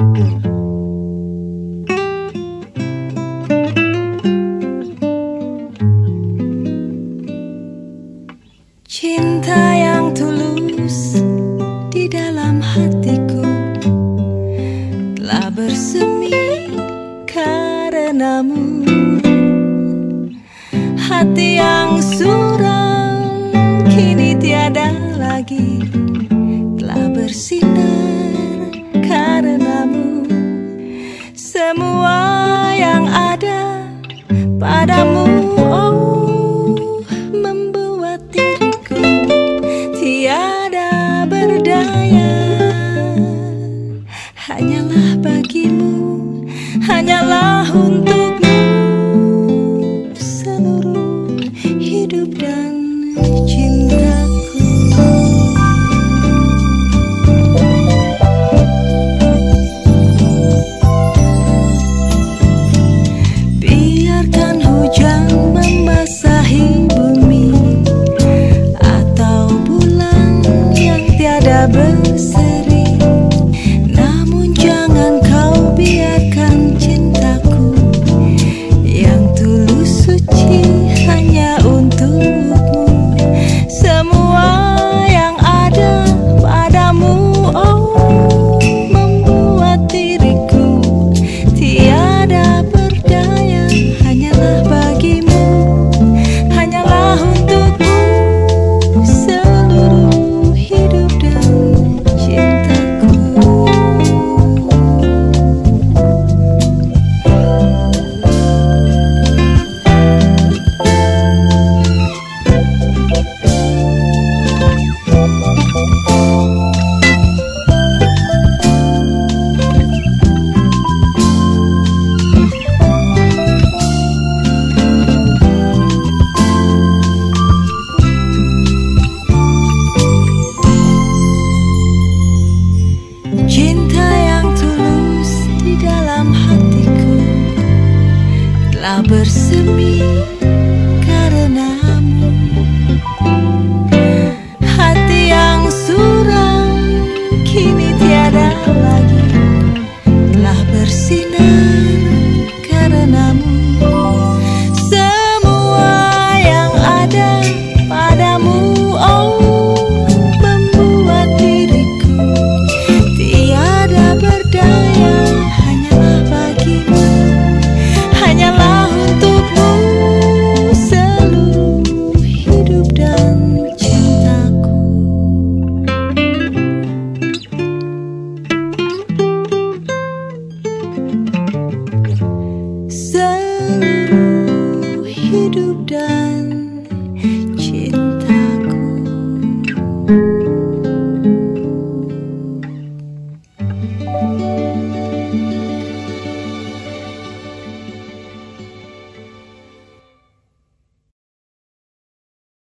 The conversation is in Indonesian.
Cinta yang tulus di dalam hatiku telah bersemi karenamu. Hati yang suram kini tiada lagi telah bersih Semua yang ada padamu oh membuat diriku tiada berdaya. Hanyalah bagimu hanyalah untukmu sabes tak bersemi. hidup dan